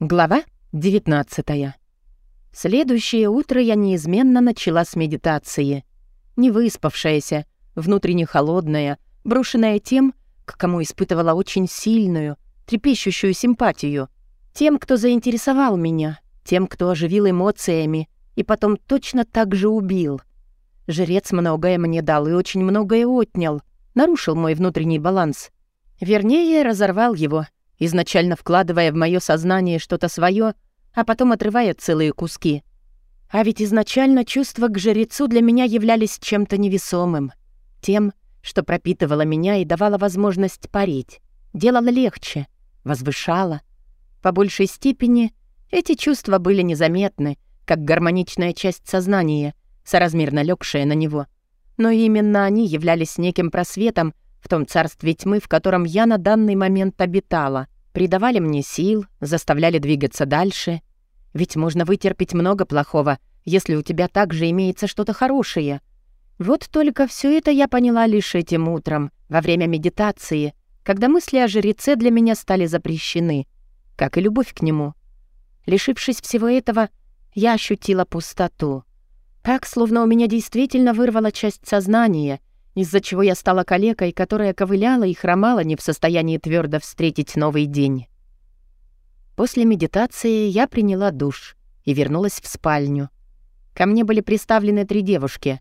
Глава 19 Следующее утро я неизменно начала с медитации. Не выспавшаяся, внутренне холодная, брошенная тем, к кому испытывала очень сильную, трепещущую симпатию. Тем, кто заинтересовал меня, тем, кто оживил эмоциями и потом точно так же убил. Жрец многое мне дал и очень многое отнял, нарушил мой внутренний баланс. Вернее, разорвал его — изначально вкладывая в мое сознание что-то свое, а потом отрывая целые куски. А ведь изначально чувства к жрецу для меня являлись чем-то невесомым. Тем, что пропитывало меня и давало возможность парить, делало легче, возвышало. По большей степени эти чувства были незаметны, как гармоничная часть сознания, соразмерно легшая на него. Но именно они являлись неким просветом, в том царстве тьмы, в котором я на данный момент обитала. Придавали мне сил, заставляли двигаться дальше. Ведь можно вытерпеть много плохого, если у тебя также имеется что-то хорошее. Вот только все это я поняла лишь этим утром, во время медитации, когда мысли о жреце для меня стали запрещены, как и любовь к нему. Лишившись всего этого, я ощутила пустоту. Так, словно у меня действительно вырвала часть сознания — из-за чего я стала калекой, которая ковыляла и хромала не в состоянии твердо встретить новый день. После медитации я приняла душ и вернулась в спальню. Ко мне были приставлены три девушки.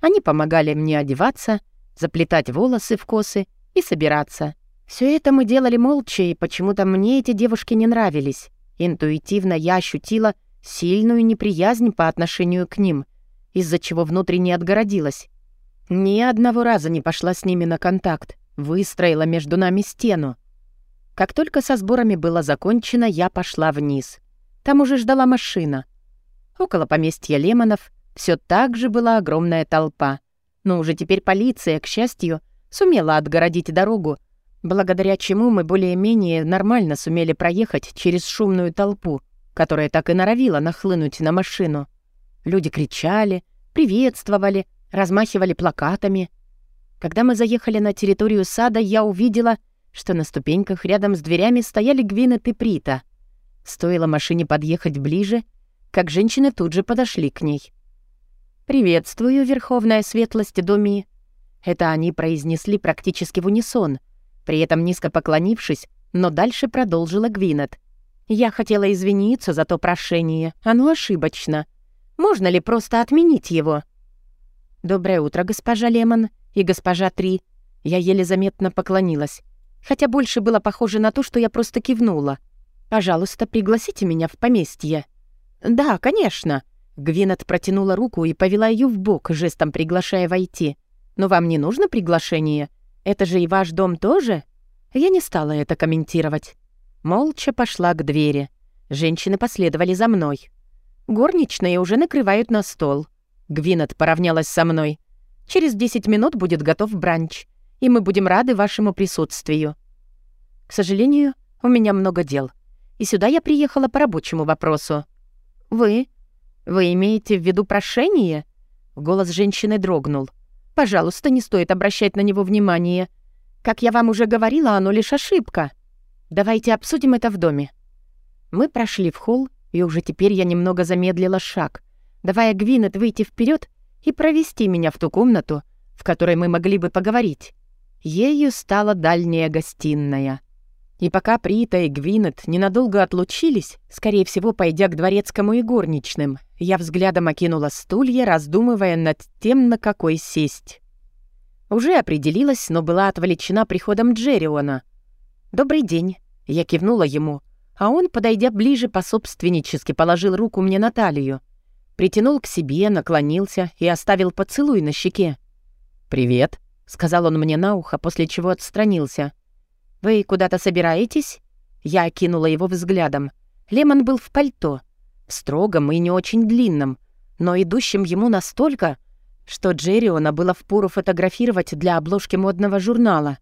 Они помогали мне одеваться, заплетать волосы в косы и собираться. Все это мы делали молча, и почему-то мне эти девушки не нравились. Интуитивно я ощутила сильную неприязнь по отношению к ним, из-за чего внутренне отгородилась. Ни одного раза не пошла с ними на контакт, выстроила между нами стену. Как только со сборами было закончено, я пошла вниз. Там уже ждала машина. Около поместья Лемонов все так же была огромная толпа. Но уже теперь полиция, к счастью, сумела отгородить дорогу, благодаря чему мы более-менее нормально сумели проехать через шумную толпу, которая так и норовила нахлынуть на машину. Люди кричали, приветствовали — размахивали плакатами. Когда мы заехали на территорию сада, я увидела, что на ступеньках рядом с дверями стояли Гвинет и Прита. Стоило машине подъехать ближе, как женщины тут же подошли к ней. «Приветствую, Верховная Светлость Доми». Это они произнесли практически в унисон, при этом низко поклонившись, но дальше продолжила Гвинет. «Я хотела извиниться за то прошение, оно ошибочно. Можно ли просто отменить его?» «Доброе утро, госпожа Лемон и госпожа Три». Я еле заметно поклонилась, хотя больше было похоже на то, что я просто кивнула. «Пожалуйста, пригласите меня в поместье». «Да, конечно». Гвинет протянула руку и повела ее в бок, жестом приглашая войти. «Но вам не нужно приглашение? Это же и ваш дом тоже?» Я не стала это комментировать. Молча пошла к двери. Женщины последовали за мной. Горничные уже накрывают на стол. Гвинет поравнялась со мной. «Через 10 минут будет готов бранч, и мы будем рады вашему присутствию». «К сожалению, у меня много дел, и сюда я приехала по рабочему вопросу». «Вы? Вы имеете в виду прошение?» Голос женщины дрогнул. «Пожалуйста, не стоит обращать на него внимание. Как я вам уже говорила, оно лишь ошибка. Давайте обсудим это в доме». Мы прошли в холл, и уже теперь я немного замедлила шаг — давая Гвинет выйти вперед и провести меня в ту комнату, в которой мы могли бы поговорить. Ею стала дальняя гостиная. И пока Прита и Гвинет ненадолго отлучились, скорее всего, пойдя к дворецкому и горничным, я взглядом окинула стулья, раздумывая над тем, на какой сесть. Уже определилась, но была отвлечена приходом Джерриона. «Добрый день», — я кивнула ему, а он, подойдя ближе, пособственнически положил руку мне на талию. Притянул к себе, наклонился и оставил поцелуй на щеке. «Привет», — сказал он мне на ухо, после чего отстранился. «Вы куда-то собираетесь?» Я окинула его взглядом. Лемон был в пальто, в строгом и не очень длинном, но идущем ему настолько, что Джерриона было впору фотографировать для обложки модного журнала.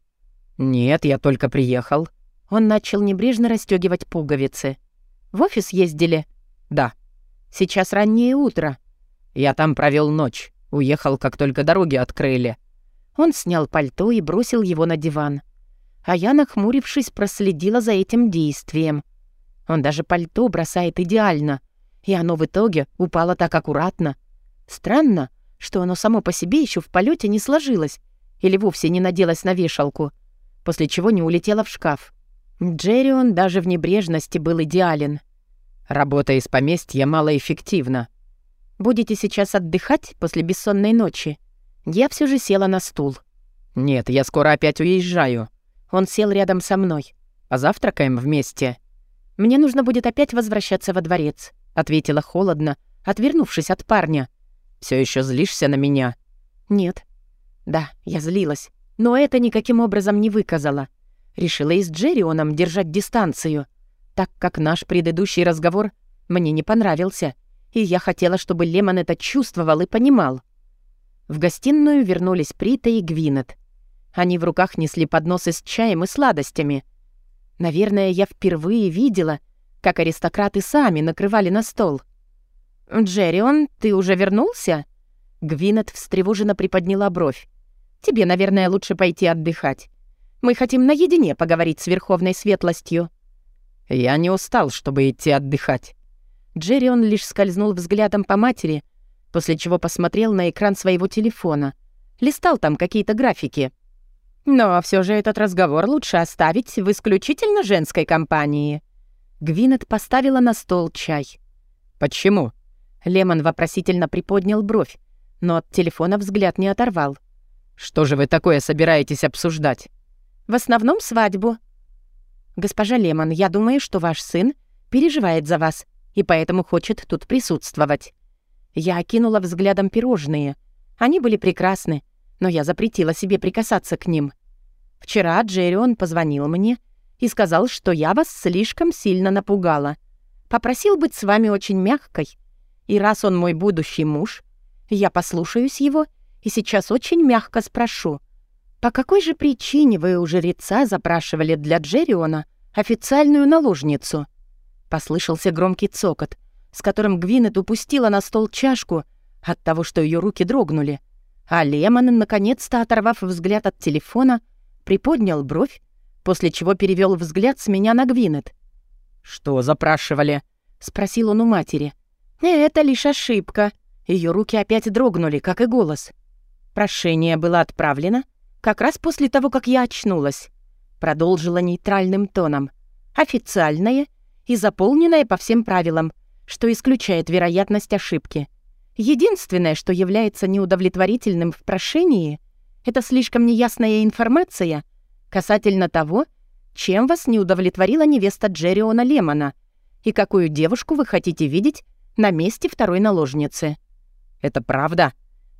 «Нет, я только приехал». Он начал небрежно расстегивать пуговицы. «В офис ездили?» «Да». Сейчас раннее утро. Я там провел ночь. Уехал, как только дороги открыли. Он снял пальто и бросил его на диван. А я, нахмурившись, проследила за этим действием. Он даже пальто бросает идеально, и оно в итоге упало так аккуратно. Странно, что оно само по себе еще в полете не сложилось или вовсе не наделось на вешалку, после чего не улетело в шкаф. Джеррион даже в небрежности был идеален. «Работа из поместья малоэффективна». «Будете сейчас отдыхать после бессонной ночи?» Я все же села на стул. «Нет, я скоро опять уезжаю». Он сел рядом со мной. «Позавтракаем вместе?» «Мне нужно будет опять возвращаться во дворец», — ответила холодно, отвернувшись от парня. Все еще злишься на меня?» «Нет». «Да, я злилась, но это никаким образом не выказала. Решила и с Джеррионом держать дистанцию, так как наш предыдущий разговор мне не понравился, и я хотела, чтобы Лемон это чувствовал и понимал». В гостиную вернулись Прита и Гвинет. Они в руках несли подносы с чаем и сладостями. Наверное, я впервые видела, как аристократы сами накрывали на стол. «Джеррион, ты уже вернулся?» Гвинет встревоженно приподняла бровь. «Тебе, наверное, лучше пойти отдыхать. Мы хотим наедине поговорить с Верховной Светлостью». «Я не устал, чтобы идти отдыхать». Джеррион лишь скользнул взглядом по матери, после чего посмотрел на экран своего телефона. Листал там какие-то графики. «Но все же этот разговор лучше оставить в исключительно женской компании». Гвинет поставила на стол чай. «Почему?» Лемон вопросительно приподнял бровь, но от телефона взгляд не оторвал. «Что же вы такое собираетесь обсуждать?» «В основном свадьбу». «Госпожа Лемон, я думаю, что ваш сын переживает за вас и поэтому хочет тут присутствовать». Я окинула взглядом пирожные. Они были прекрасны, но я запретила себе прикасаться к ним. Вчера Джеррион позвонил мне и сказал, что я вас слишком сильно напугала. Попросил быть с вами очень мягкой и раз он мой будущий муж, я послушаюсь его и сейчас очень мягко спрошу, по какой же причине вы у жреца запрашивали для Джерриона официальную наложницу?» Послышался громкий цокот, с которым Гвинет упустила на стол чашку от того, что ее руки дрогнули. А Лемон, наконец-то оторвав взгляд от телефона, приподнял бровь, после чего перевел взгляд с меня на Гвинет. «Что запрашивали?» — спросил он у матери. — «Это лишь ошибка». Ее руки опять дрогнули, как и голос. Прошение было отправлено как раз после того, как я очнулась. Продолжила нейтральным тоном. Официальное и заполненное по всем правилам, что исключает вероятность ошибки. Единственное, что является неудовлетворительным в прошении, это слишком неясная информация касательно того, чем вас не удовлетворила невеста Джерриона Лемона и какую девушку вы хотите видеть на месте второй наложницы. «Это правда?»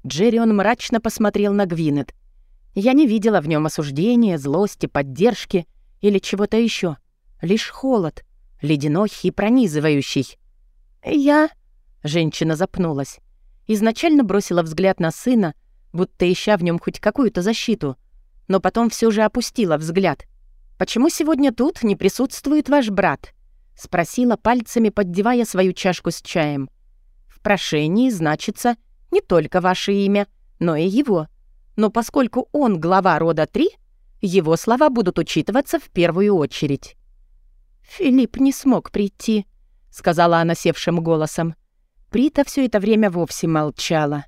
Джеррион мрачно посмотрел на Гвинет. Я не видела в нем осуждения, злости, поддержки или чего-то еще. Лишь холод, ледяной и пронизывающий. «Я...» — женщина запнулась. Изначально бросила взгляд на сына, будто ища в нем хоть какую-то защиту, но потом все же опустила взгляд. «Почему сегодня тут не присутствует ваш брат?» — спросила пальцами, поддевая свою чашку с чаем. «В прошении значится не только ваше имя, но и его. Но поскольку он глава рода 3, его слова будут учитываться в первую очередь». «Филипп не смог прийти», — сказала она севшим голосом. Прита все это время вовсе молчала.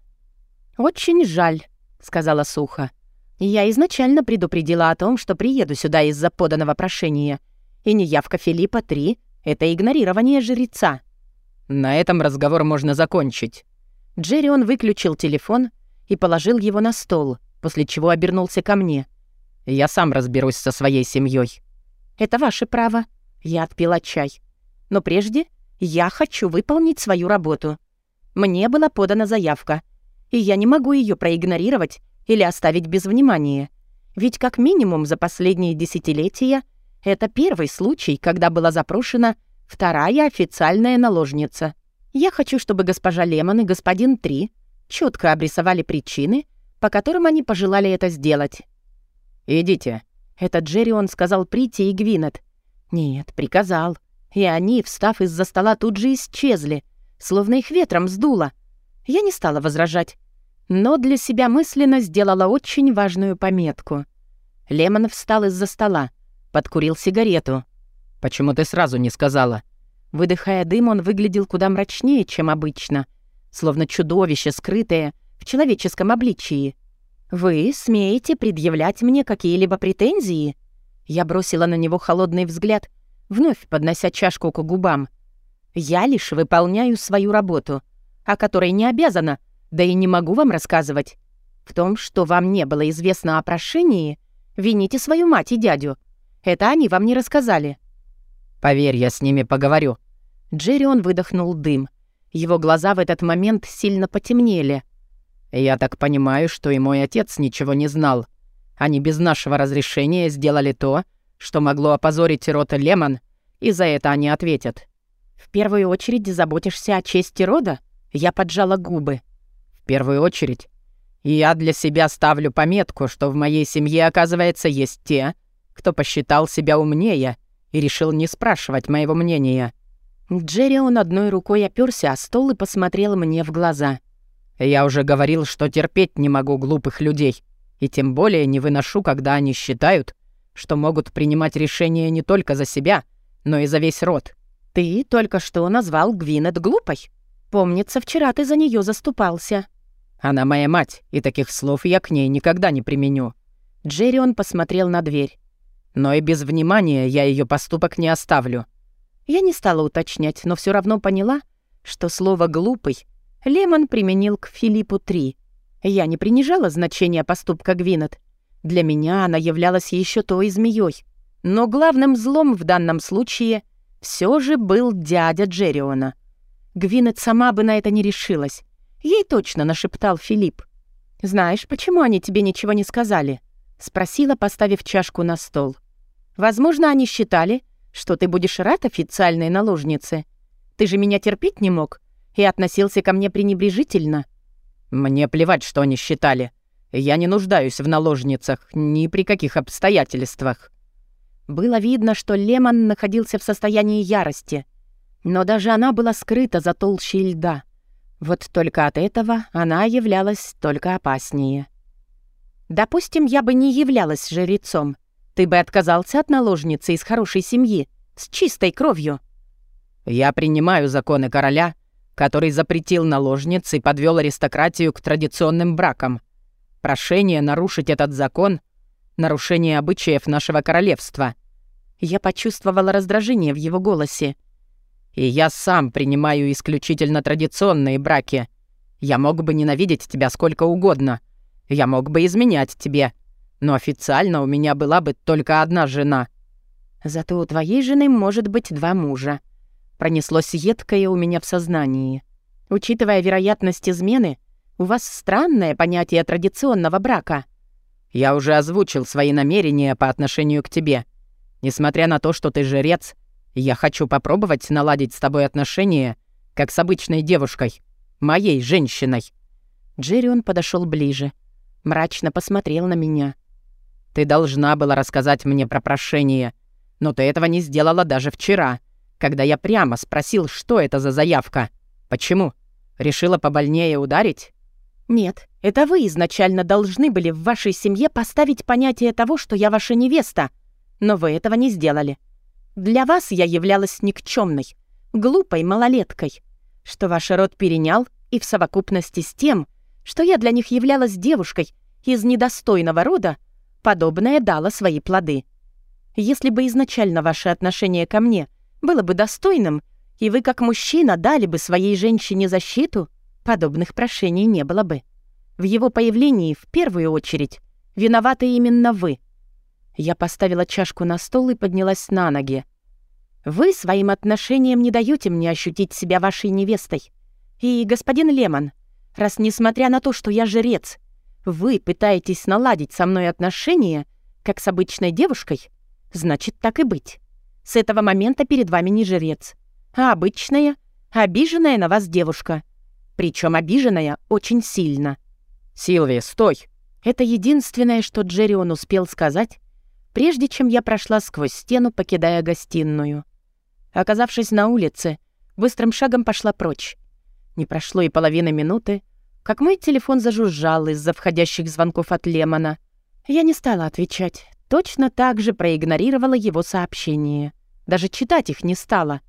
«Очень жаль», — сказала сухо. «Я изначально предупредила о том, что приеду сюда из-за поданного прошения, и неявка Филиппа 3 это игнорирование жреца. На этом разговор можно закончить. Джеррион выключил телефон и положил его на стол, после чего обернулся ко мне. Я сам разберусь со своей семьей. Это ваше право. Я отпила чай. Но прежде я хочу выполнить свою работу. Мне была подана заявка, и я не могу ее проигнорировать или оставить без внимания. Ведь как минимум за последние десятилетия — это первый случай, когда была запрошена вторая официальная наложница. Я хочу, чтобы госпожа Лемон и господин Три четко обрисовали причины, по которым они пожелали это сделать. «Идите». Это Джеррион сказал Прити и Гвинет. «Нет, приказал». И они, встав из-за стола, тут же исчезли, словно их ветром сдуло. Я не стала возражать, но для себя мысленно сделала очень важную пометку. Лемон встал из-за стола. Подкурил сигарету. «Почему ты сразу не сказала? Выдыхая дым, он выглядел куда мрачнее, чем обычно, словно чудовище, скрытое в человеческом обличии. «Вы смеете предъявлять мне какие-либо претензии?» Я бросила на него холодный взгляд, вновь поднося чашку к губам. «Я лишь выполняю свою работу, о которой не обязана, да и не могу вам рассказывать. В том, что вам не было известно о прошении, вините свою мать и дядю. Это они вам не рассказали». «Поверь, я с ними поговорю». Джеррион выдохнул дым. Его глаза в этот момент сильно потемнели. «Я так понимаю, что и мой отец ничего не знал. Они без нашего разрешения сделали то, что могло опозорить рота Лемон, и за это они ответят. «В первую очередь заботишься о чести рода?» Я поджала губы. «В первую очередь. Я для себя ставлю пометку, что в моей семье, оказывается, есть те, кто посчитал себя умнее и решил не спрашивать моего мнения». Джерри он одной рукой оперся о стол и посмотрел мне в глаза. «Я уже говорил, что терпеть не могу глупых людей, и тем более не выношу, когда они считают, что могут принимать решения не только за себя, но и за весь род. «Ты только что назвал Гвинет глупой. Помнится, вчера ты за нее заступался». «Она моя мать, и таких слов я к ней никогда не применю». Джеррион посмотрел на дверь. «Но и без внимания я ее поступок не оставлю». Я не стала уточнять, но все равно поняла, что слово «глупый» Лемон применил к Филиппу Три. Я не принижала значение поступка Гвинет. Для меня она являлась еще той змеей. Но главным злом в данном случае все же был дядя Джерриона. Гвинет сама бы на это не решилась. Ей точно нашептал Филипп. «Знаешь, почему они тебе ничего не сказали?» — спросила, поставив чашку на стол. «Возможно, они считали, что ты будешь рад официальной наложнице. Ты же меня терпеть не мог и относился ко мне пренебрежительно». «Мне плевать, что они считали. Я не нуждаюсь в наложницах ни при каких обстоятельствах». Было видно, что Лемон находился в состоянии ярости, но даже она была скрыта за толщей льда. Вот только от этого она являлась только опаснее. «Допустим, я бы не являлась жрецом. Ты бы отказался от наложницы из хорошей семьи, с чистой кровью». «Я принимаю законы короля, который запретил наложниц и подвел аристократию к традиционным бракам. Прошение нарушить этот закон — нарушение обычаев нашего королевства». Я почувствовала раздражение в его голосе. «И я сам принимаю исключительно традиционные браки. Я мог бы ненавидеть тебя сколько угодно. Я мог бы изменять тебе. Но официально у меня была бы только одна жена». «Зато у твоей жены может быть два мужа», Пронеслось едкое у меня в сознании. Учитывая вероятность измены, у вас странное понятие традиционного брака. Я уже озвучил свои намерения по отношению к тебе. Несмотря на то, что ты жрец, я хочу попробовать наладить с тобой отношения, как с обычной девушкой, моей женщиной». Джеррион подошел ближе, мрачно посмотрел на меня. «Ты должна была рассказать мне про прошение, но ты этого не сделала даже вчера когда я прямо спросил, что это за заявка. Почему? Решила побольнее ударить? Нет, это вы изначально должны были в вашей семье поставить понятие того, что я ваша невеста. Но вы этого не сделали. Для вас я являлась никчемной, глупой малолеткой, что ваш род перенял и в совокупности с тем, что я для них являлась девушкой из недостойного рода, подобное дало свои плоды. Если бы изначально ваше отношение ко мне — было бы достойным, и вы, как мужчина, дали бы своей женщине защиту, подобных прошений не было бы. В его появлении, в первую очередь, виноваты именно вы. Я поставила чашку на стол и поднялась на ноги. Вы своим отношением не даете мне ощутить себя вашей невестой. И, господин Лемон, раз несмотря на то, что я жрец, вы пытаетесь наладить со мной отношения, как с обычной девушкой, значит, так и быть. С этого момента перед вами не жрец, а обычная, обиженная на вас девушка. Причем обиженная очень сильно. «Силвия, стой!» Это единственное, что Джеррион успел сказать, прежде чем я прошла сквозь стену, покидая гостиную. Оказавшись на улице, быстрым шагом пошла прочь. Не прошло и половины минуты, как мой телефон зажужжал из-за входящих звонков от Лемона. Я не стала отвечать, точно так же проигнорировала его сообщение. Даже читать их не стала.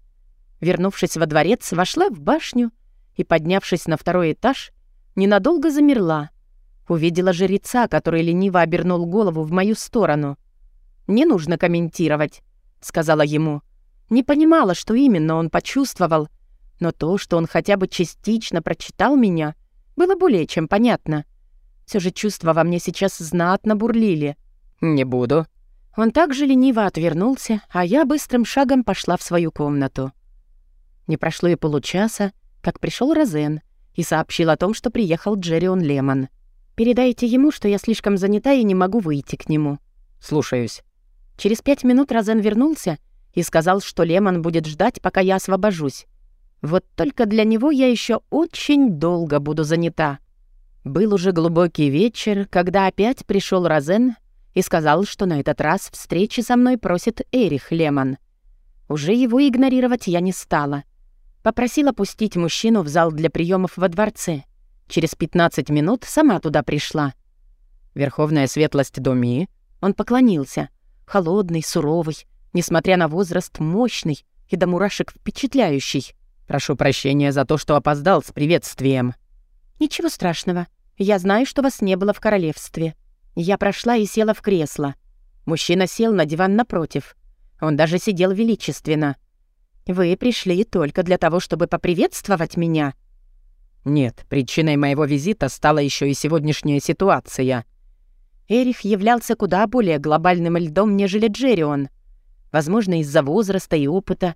Вернувшись во дворец, вошла в башню и, поднявшись на второй этаж, ненадолго замерла. Увидела жреца, который лениво обернул голову в мою сторону. «Не нужно комментировать», — сказала ему. Не понимала, что именно он почувствовал, но то, что он хотя бы частично прочитал меня, было более чем понятно. Все же чувства во мне сейчас знатно бурлили. «Не буду». Он также лениво отвернулся, а я быстрым шагом пошла в свою комнату. Не прошло и получаса, как пришел Розен и сообщил о том, что приехал Джеррион Лемон. «Передайте ему, что я слишком занята и не могу выйти к нему». «Слушаюсь». Через пять минут Розен вернулся и сказал, что Лемон будет ждать, пока я освобожусь. Вот только для него я еще очень долго буду занята. Был уже глубокий вечер, когда опять пришел Розен и сказал, что на этот раз встречи со мной просит Эрих Лемон. Уже его игнорировать я не стала. Попросила пустить мужчину в зал для приемов во дворце. Через 15 минут сама туда пришла. Верховная светлость Доми. Он поклонился. Холодный, суровый, несмотря на возраст, мощный и до мурашек впечатляющий. «Прошу прощения за то, что опоздал с приветствием». «Ничего страшного. Я знаю, что вас не было в королевстве». Я прошла и села в кресло. Мужчина сел на диван напротив. Он даже сидел величественно. «Вы пришли только для того, чтобы поприветствовать меня?» «Нет, причиной моего визита стала еще и сегодняшняя ситуация». Эрих являлся куда более глобальным льдом, нежели Джеррион. Возможно, из-за возраста и опыта.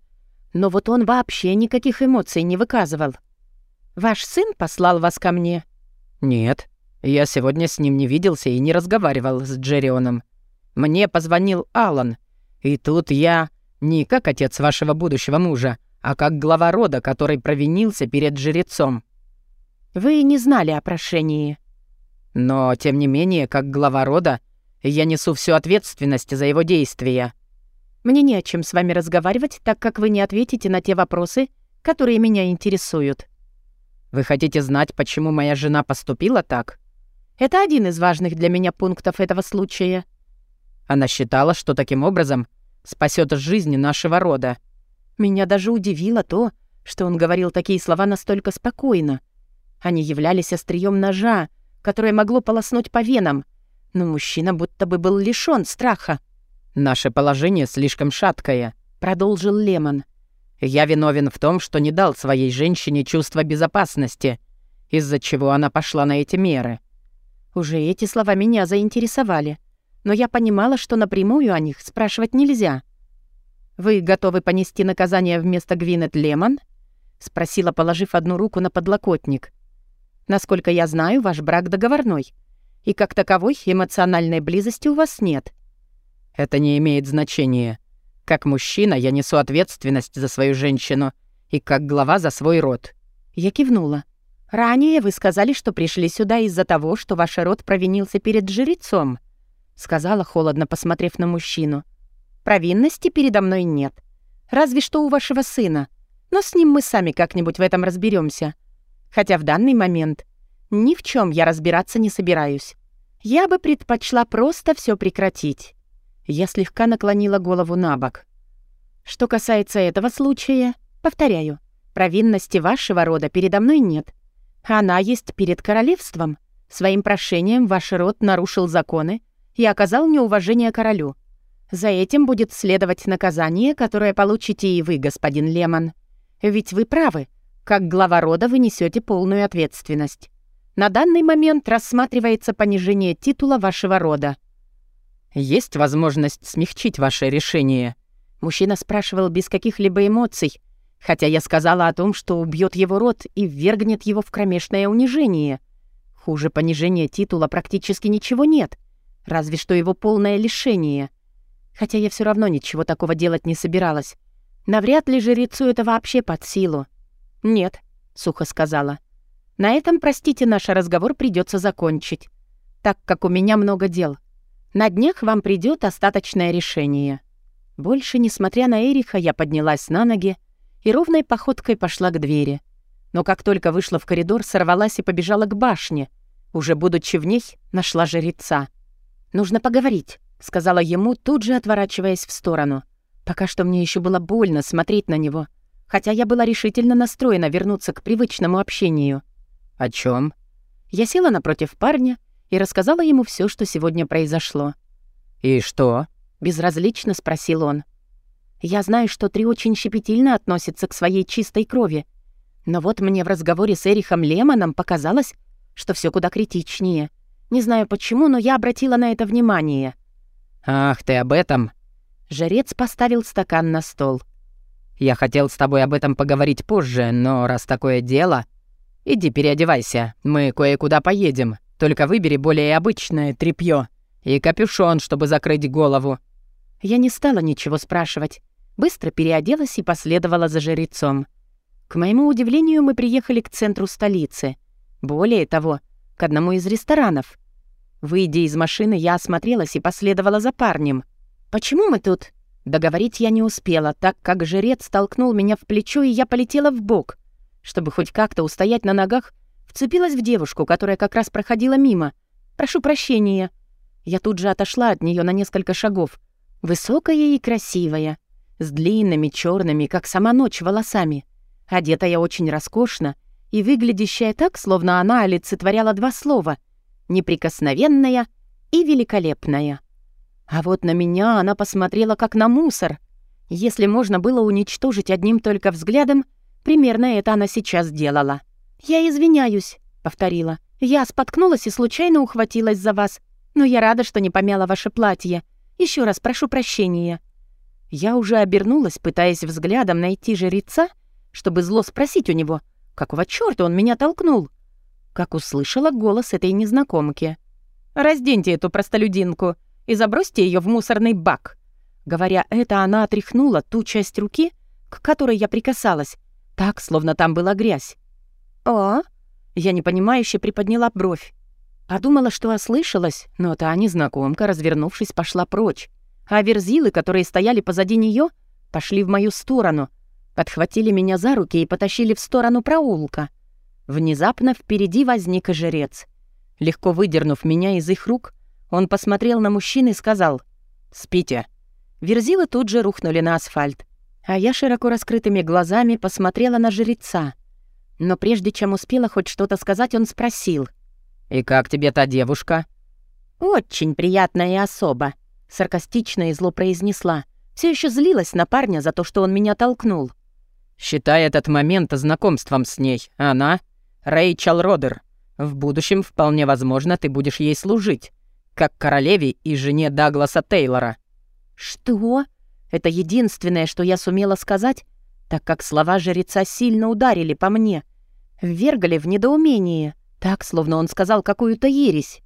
Но вот он вообще никаких эмоций не выказывал. «Ваш сын послал вас ко мне?» «Нет, я сегодня с ним не виделся и не разговаривал с Джеррионом. Мне позвонил Алан, и тут я не как отец вашего будущего мужа, а как глава рода, который провинился перед жрецом». «Вы не знали о прошении». «Но, тем не менее, как глава рода, я несу всю ответственность за его действия». Мне не о чем с вами разговаривать, так как вы не ответите на те вопросы, которые меня интересуют». «Вы хотите знать, почему моя жена поступила так?» «Это один из важных для меня пунктов этого случая». Она считала, что таким образом спасет жизнь нашего рода. Меня даже удивило то, что он говорил такие слова настолько спокойно. Они являлись острием ножа, которое могло полоснуть по венам, но мужчина будто бы был лишён страха. «Наше положение слишком шаткое», — продолжил Лемон. «Я виновен в том, что не дал своей женщине чувство безопасности, из-за чего она пошла на эти меры». Уже эти слова меня заинтересовали, но я понимала, что напрямую о них спрашивать нельзя. «Вы готовы понести наказание вместо Гвинет Лемон?» — спросила, положив одну руку на подлокотник. «Насколько я знаю, ваш брак договорной, и как таковой эмоциональной близости у вас нет». Это не имеет значения. Как мужчина я несу ответственность за свою женщину и как глава за свой род». Я кивнула. «Ранее вы сказали, что пришли сюда из-за того, что ваш род провинился перед жрецом», сказала, холодно посмотрев на мужчину. «Провинности передо мной нет. Разве что у вашего сына. Но с ним мы сами как-нибудь в этом разберемся. Хотя в данный момент ни в чем я разбираться не собираюсь. Я бы предпочла просто все прекратить. Я слегка наклонила голову на бок. Что касается этого случая, повторяю, провинности вашего рода передо мной нет. Она есть перед королевством. Своим прошением ваш род нарушил законы и оказал неуважение королю. За этим будет следовать наказание, которое получите и вы, господин Лемон. Ведь вы правы, как глава рода вы несете полную ответственность. На данный момент рассматривается понижение титула вашего рода. «Есть возможность смягчить ваше решение?» Мужчина спрашивал без каких-либо эмоций, хотя я сказала о том, что убьет его род и ввергнет его в кромешное унижение. Хуже понижения титула практически ничего нет, разве что его полное лишение. Хотя я все равно ничего такого делать не собиралась. Навряд ли жрецу это вообще под силу. «Нет», — сухо сказала. «На этом, простите, наш разговор придется закончить, так как у меня много дел. На днях вам придет остаточное решение». Больше, несмотря на Эриха, я поднялась на ноги и ровной походкой пошла к двери. Но как только вышла в коридор, сорвалась и побежала к башне. Уже будучи в ней, нашла жреца. «Нужно поговорить», — сказала ему, тут же отворачиваясь в сторону. Пока что мне еще было больно смотреть на него. хотя я была решительно настроена вернуться к привычному общению. «О чем? Я села напротив парня и рассказала ему все, что сегодня произошло. «И что?» — безразлично спросил он. «Я знаю, что Три очень щепетильно относится к своей чистой крови, но вот мне в разговоре с Эрихом Лемоном показалось, что все куда критичнее. Не знаю почему, но я обратила на это внимание». «Ах, ты об этом?» Жрец поставил стакан на стол. «Я хотел с тобой об этом поговорить позже, но раз такое дело...» «Иди переодевайся, мы кое-куда поедем. Только выбери более обычное тряпьё и капюшон, чтобы закрыть голову». Я не стала ничего спрашивать. Быстро переоделась и последовала за жрецом. К моему удивлению, мы приехали к центру столицы. Более того, к одному из ресторанов. Выйдя из машины, я осмотрелась и последовала за парнем. «Почему мы тут?» Договорить я не успела, так как жрец толкнул меня в плечо, и я полетела в бок. Чтобы хоть как-то устоять на ногах, вцепилась в девушку, которая как раз проходила мимо. «Прошу прощения». Я тут же отошла от нее на несколько шагов. Высокая и красивая, с длинными черными, как сама ночь, волосами. Одетая очень роскошно и выглядящая так, словно она олицетворяла два слова — неприкосновенная и великолепная. А вот на меня она посмотрела как на мусор. Если можно было уничтожить одним только взглядом, примерно это она сейчас делала. «Я извиняюсь», — повторила. «Я споткнулась и случайно ухватилась за вас, но я рада, что не помяла ваше платье. Еще раз прошу прощения». Я уже обернулась, пытаясь взглядом найти жреца, чтобы зло спросить у него, какого чёрта он меня толкнул. Как услышала голос этой незнакомки. «Разденьте эту простолюдинку и забросьте ее в мусорный бак». Говоря это, она отряхнула ту часть руки, к которой я прикасалась, так, словно там была грязь. «О?» Я непонимающе приподняла бровь. Подумала, что ослышалась, но та незнакомка, развернувшись, пошла прочь. А верзилы, которые стояли позади нее, пошли в мою сторону, подхватили меня за руки и потащили в сторону проулка. Внезапно впереди возник жрец. Легко выдернув меня из их рук, он посмотрел на мужчин и сказал «Спите». Верзилы тут же рухнули на асфальт, а я широко раскрытыми глазами посмотрела на жреца — но прежде чем успела хоть что-то сказать, он спросил. «И как тебе та девушка?» «Очень приятная особа», — саркастично и зло произнесла. Все еще злилась на парня за то, что он меня толкнул. «Считай этот момент знакомством с ней. Она — Рэйчел Родер. В будущем, вполне возможно, ты будешь ей служить, как королеве и жене Дагласа Тейлора». «Что?» Это единственное, что я сумела сказать, так как слова жреца сильно ударили по мне. Ввергали в недоумение, так, словно он сказал какую-то ересь.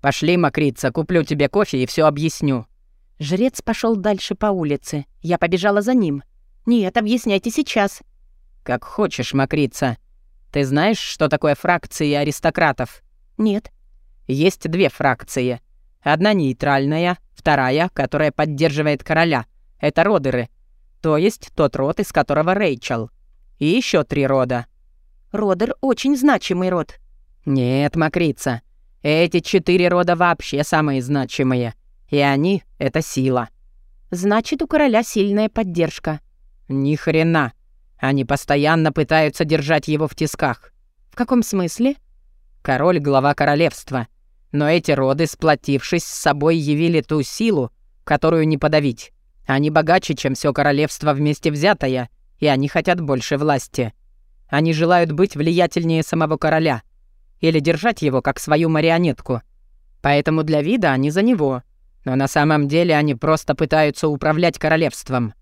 «Пошли, Макрица, куплю тебе кофе и все объясню». Жрец пошел дальше по улице. Я побежала за ним. «Нет, объясняйте сейчас». «Как хочешь, Макрица. Ты знаешь, что такое фракции аристократов?» «Нет». «Есть две фракции. Одна нейтральная, вторая, которая поддерживает короля. Это родеры. То есть тот род, из которого Рэйчел. И еще три рода. Родер — очень значимый род. Нет, Макрица. Эти четыре рода вообще самые значимые. И они — это сила. Значит, у короля сильная поддержка. Ни хрена. Они постоянно пытаются держать его в тисках. В каком смысле? Король — глава королевства. Но эти роды, сплотившись с собой, явили ту силу, которую не подавить. Они богаче, чем все королевство вместе взятое, и они хотят больше власти. Они желают быть влиятельнее самого короля или держать его как свою марионетку. Поэтому для вида они за него, но на самом деле они просто пытаются управлять королевством.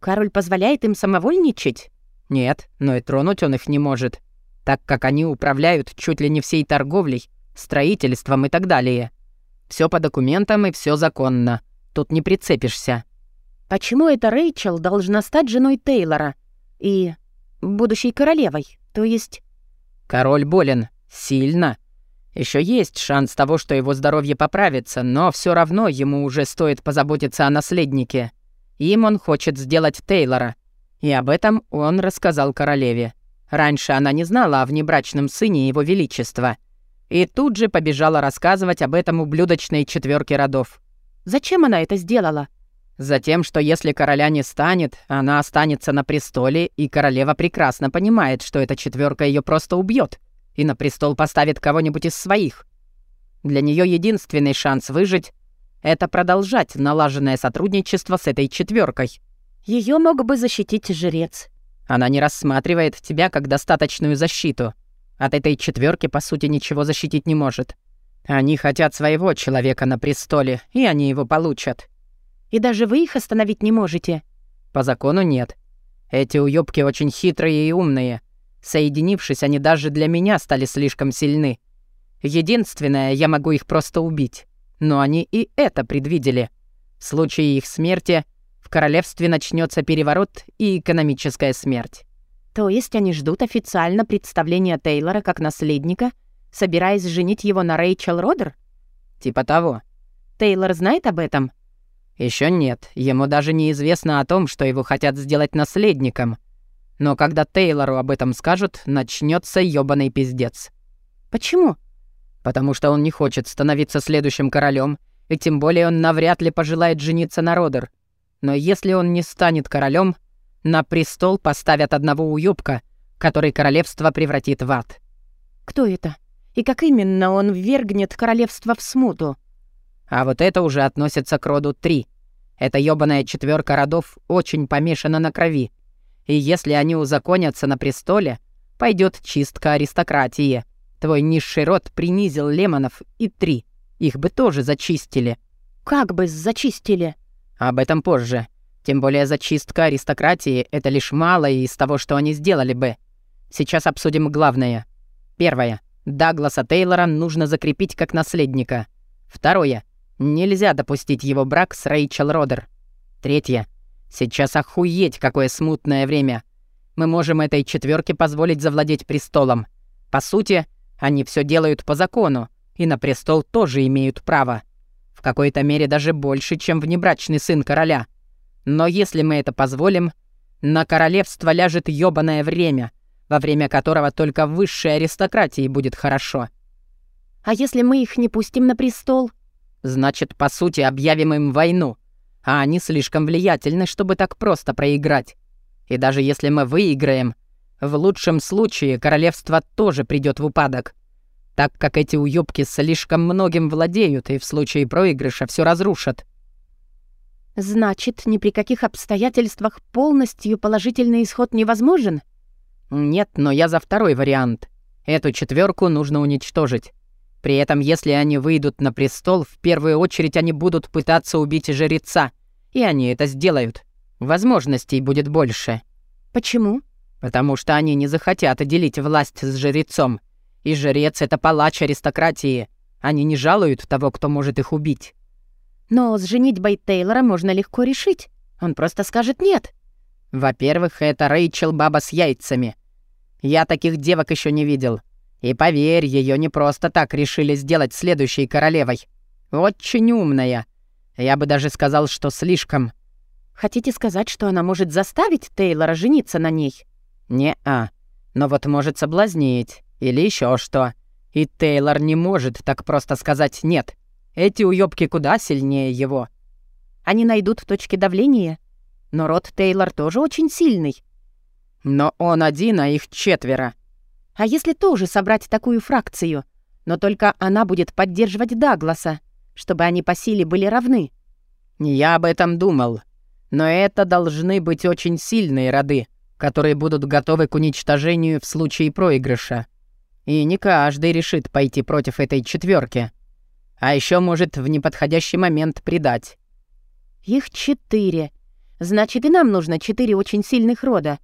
Король позволяет им самовольничать? Нет, но и тронуть он их не может, так как они управляют чуть ли не всей торговлей, строительством и так далее. Все по документам и все законно. Тут не прицепишься. Почему эта Рэйчел должна стать женой Тейлора и будущей королевой, то есть... Король болен. Сильно. Еще есть шанс того, что его здоровье поправится, но все равно ему уже стоит позаботиться о наследнике. Им он хочет сделать Тейлора. И об этом он рассказал королеве. Раньше она не знала о внебрачном сыне его величества. И тут же побежала рассказывать об этом ублюдочной четверке родов. Зачем она это сделала? Затем, что если короля не станет, она останется на престоле, и королева прекрасно понимает, что эта четверка ее просто убьет и на престол поставит кого-нибудь из своих. Для нее единственный шанс выжить — это продолжать налаженное сотрудничество с этой четверкой. Ее мог бы защитить жрец. Она не рассматривает тебя как достаточную защиту. От этой четверки по сути, ничего защитить не может. Они хотят своего человека на престоле, и они его получат. И даже вы их остановить не можете? По закону нет. Эти уёбки очень хитрые и умные. Соединившись, они даже для меня стали слишком сильны. Единственное, я могу их просто убить. Но они и это предвидели. В случае их смерти в королевстве начнется переворот и экономическая смерть. То есть они ждут официально представления Тейлора как наследника, собираясь женить его на Рэйчел Родер? Типа того. Тейлор знает об этом? Еще нет. Ему даже неизвестно о том, что его хотят сделать наследником. Но когда Тейлору об этом скажут, начнется ёбаный пиздец. Почему? Потому что он не хочет становиться следующим королем, и тем более он навряд ли пожелает жениться на Родер. Но если он не станет королем, на престол поставят одного уёбка, который королевство превратит в ад. Кто это? И как именно он ввергнет королевство в смуту? А вот это уже относится к роду 3. Эта ёбаная четверка родов очень помешана на крови. И если они узаконятся на престоле, пойдет чистка аристократии. Твой низший род принизил Лемонов и три. Их бы тоже зачистили». «Как бы зачистили?» «Об этом позже. Тем более зачистка аристократии — это лишь малое из того, что они сделали бы. Сейчас обсудим главное. Первое. Дагласа Тейлора нужно закрепить как наследника. Второе. Нельзя допустить его брак с Рэйчел Родер. Третье. Сейчас охуеть, какое смутное время. Мы можем этой четверке позволить завладеть престолом. По сути, они все делают по закону, и на престол тоже имеют право. В какой-то мере даже больше, чем внебрачный сын короля. Но если мы это позволим, на королевство ляжет ёбаное время, во время которого только высшей аристократии будет хорошо. А если мы их не пустим на престол? Значит, по сути, объявим им войну а они слишком влиятельны, чтобы так просто проиграть. И даже если мы выиграем, в лучшем случае королевство тоже придет в упадок, так как эти уёбки слишком многим владеют и в случае проигрыша все разрушат. Значит, ни при каких обстоятельствах полностью положительный исход невозможен? Нет, но я за второй вариант. Эту четверку нужно уничтожить. При этом, если они выйдут на престол, в первую очередь они будут пытаться убить жреца. И они это сделают. Возможностей будет больше. Почему? Потому что они не захотят делить власть с жрецом. И жрец — это палач аристократии. Они не жалуют того, кто может их убить. Но с женитьбой Тейлора можно легко решить. Он просто скажет «нет». Во-первых, это Рэйчел баба с яйцами. Я таких девок еще не видел. И поверь, ее не просто так решили сделать следующей королевой. Очень умная. Я бы даже сказал, что слишком. Хотите сказать, что она может заставить Тейлора жениться на ней? Не-а. Но вот может соблазнить. Или еще что. И Тейлор не может так просто сказать «нет». Эти уёбки куда сильнее его. Они найдут точки давления. Но род Тейлор тоже очень сильный. Но он один, а их четверо. А если тоже собрать такую фракцию? Но только она будет поддерживать Дагласа, чтобы они по силе были равны. Я об этом думал. Но это должны быть очень сильные роды, которые будут готовы к уничтожению в случае проигрыша. И не каждый решит пойти против этой четверки. А еще может в неподходящий момент предать. Их четыре. Значит, и нам нужно четыре очень сильных рода.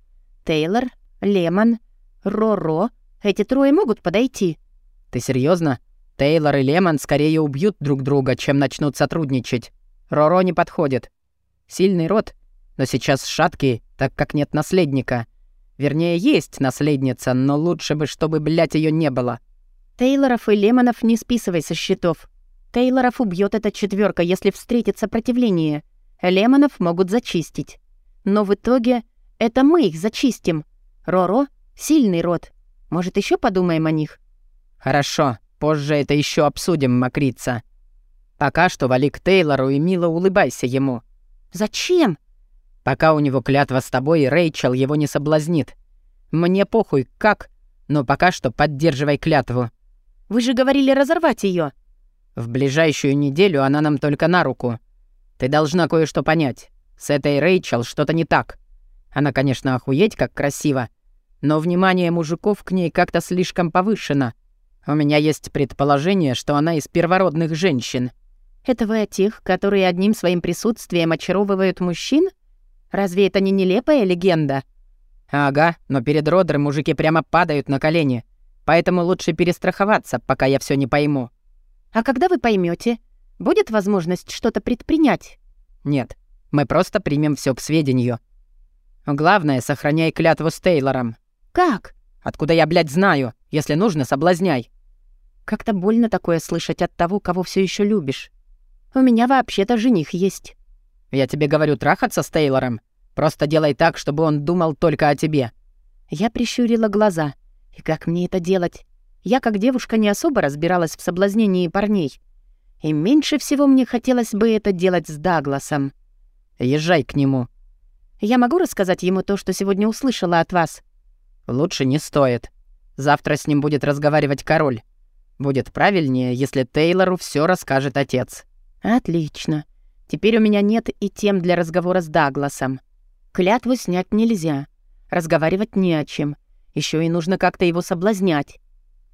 Тейлор, Лемон, Роро эти трое могут подойти». «Ты серьезно? Тейлор и Лемон скорее убьют друг друга, чем начнут сотрудничать. Роро не подходит. Сильный род, но сейчас шаткий, так как нет наследника. Вернее, есть наследница, но лучше бы, чтобы, блядь, ее не было». «Тейлоров и Лемонов не списывай со счетов. Тейлоров убьет эта четверка, если встретит сопротивление. Лемонов могут зачистить. Но в итоге это мы их зачистим. Роро — сильный род, может, еще подумаем о них?» «Хорошо, позже это еще обсудим, Макрица. Пока что вали к Тейлору и мило улыбайся ему. Зачем? Пока у него клятва с тобой, Рэйчел его не соблазнит. Мне похуй, как, но пока что поддерживай клятву. Вы же говорили разорвать ее. В ближайшую неделю она нам только на руку. Ты должна кое-что понять. С этой Рэйчел что-то не так. Она, конечно, охуеть как красиво, но внимание мужиков к ней как-то слишком повышено. У меня есть предположение, что она из первородных женщин. Это вы о тех, которые одним своим присутствием очаровывают мужчин? Разве это не нелепая легенда? Ага, но перед Родером мужики прямо падают на колени. Поэтому лучше перестраховаться, пока я все не пойму. А когда вы поймете, будет возможность что-то предпринять? Нет, мы просто примем все к сведению. Главное, сохраняй клятву с Тейлором. Как? Откуда я, блядь, знаю? Если нужно, соблазняй. Как-то больно такое слышать от того, кого все еще любишь. У меня вообще-то жених есть. Я тебе говорю трахаться с Тейлором. Просто делай так, чтобы он думал только о тебе. Я прищурила глаза. И как мне это делать? Я, как девушка, не особо разбиралась в соблазнении парней. И меньше всего мне хотелось бы это делать с Дагласом. Езжай к нему. Я могу рассказать ему то, что сегодня услышала от вас? Лучше не стоит. Завтра с ним будет разговаривать король. Будет правильнее, если Тейлору все расскажет отец. Отлично. Теперь у меня нет и тем для разговора с Дагласом. Клятву снять нельзя. Разговаривать не о чем. Еще и нужно как-то его соблазнять.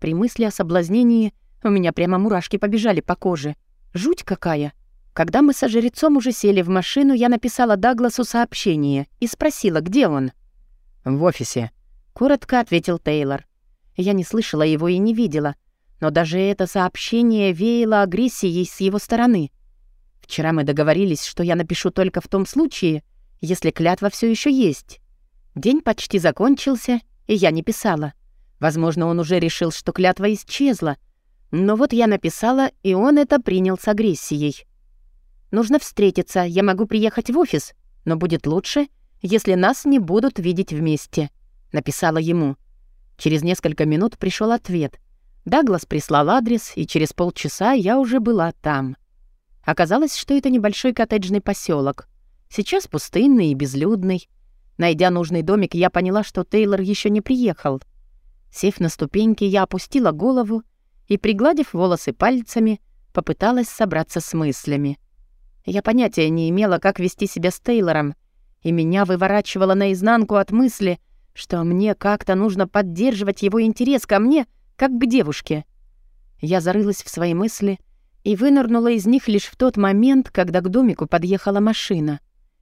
При мысли о соблазнении у меня прямо мурашки побежали по коже. Жуть какая. Когда мы со жрецом уже сели в машину, я написала Дагласу сообщение и спросила, где он. «В офисе», Коротко ответил Тейлор. Я не слышала его и не видела, но даже это сообщение веяло агрессией с его стороны. Вчера мы договорились, что я напишу только в том случае, если клятва все еще есть. День почти закончился, и я не писала. Возможно, он уже решил, что клятва исчезла. Но вот я написала, и он это принял с агрессией. Нужно встретиться, я могу приехать в офис, но будет лучше, если нас не будут видеть вместе написала ему. Через несколько минут пришел ответ. Даглас прислал адрес, и через полчаса я уже была там. Оказалось, что это небольшой коттеджный поселок. Сейчас пустынный и безлюдный. Найдя нужный домик, я поняла, что Тейлор еще не приехал. Сев на ступеньки, я опустила голову и, пригладив волосы пальцами, попыталась собраться с мыслями. Я понятия не имела, как вести себя с Тейлором, и меня выворачивало наизнанку от мысли — что мне как-то нужно поддерживать его интерес ко мне, как к девушке. Я зарылась в свои мысли и вынырнула из них лишь в тот момент, когда к домику подъехала машина.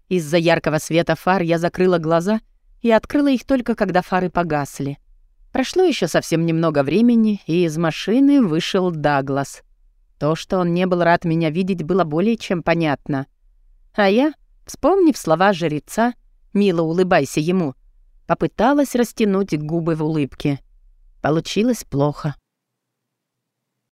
Из-за яркого света фар я закрыла глаза и открыла их только, когда фары погасли. Прошло еще совсем немного времени, и из машины вышел Даглас. То, что он не был рад меня видеть, было более чем понятно. А я, вспомнив слова жреца, «Мило улыбайся ему», Попыталась растянуть губы в улыбке. Получилось плохо.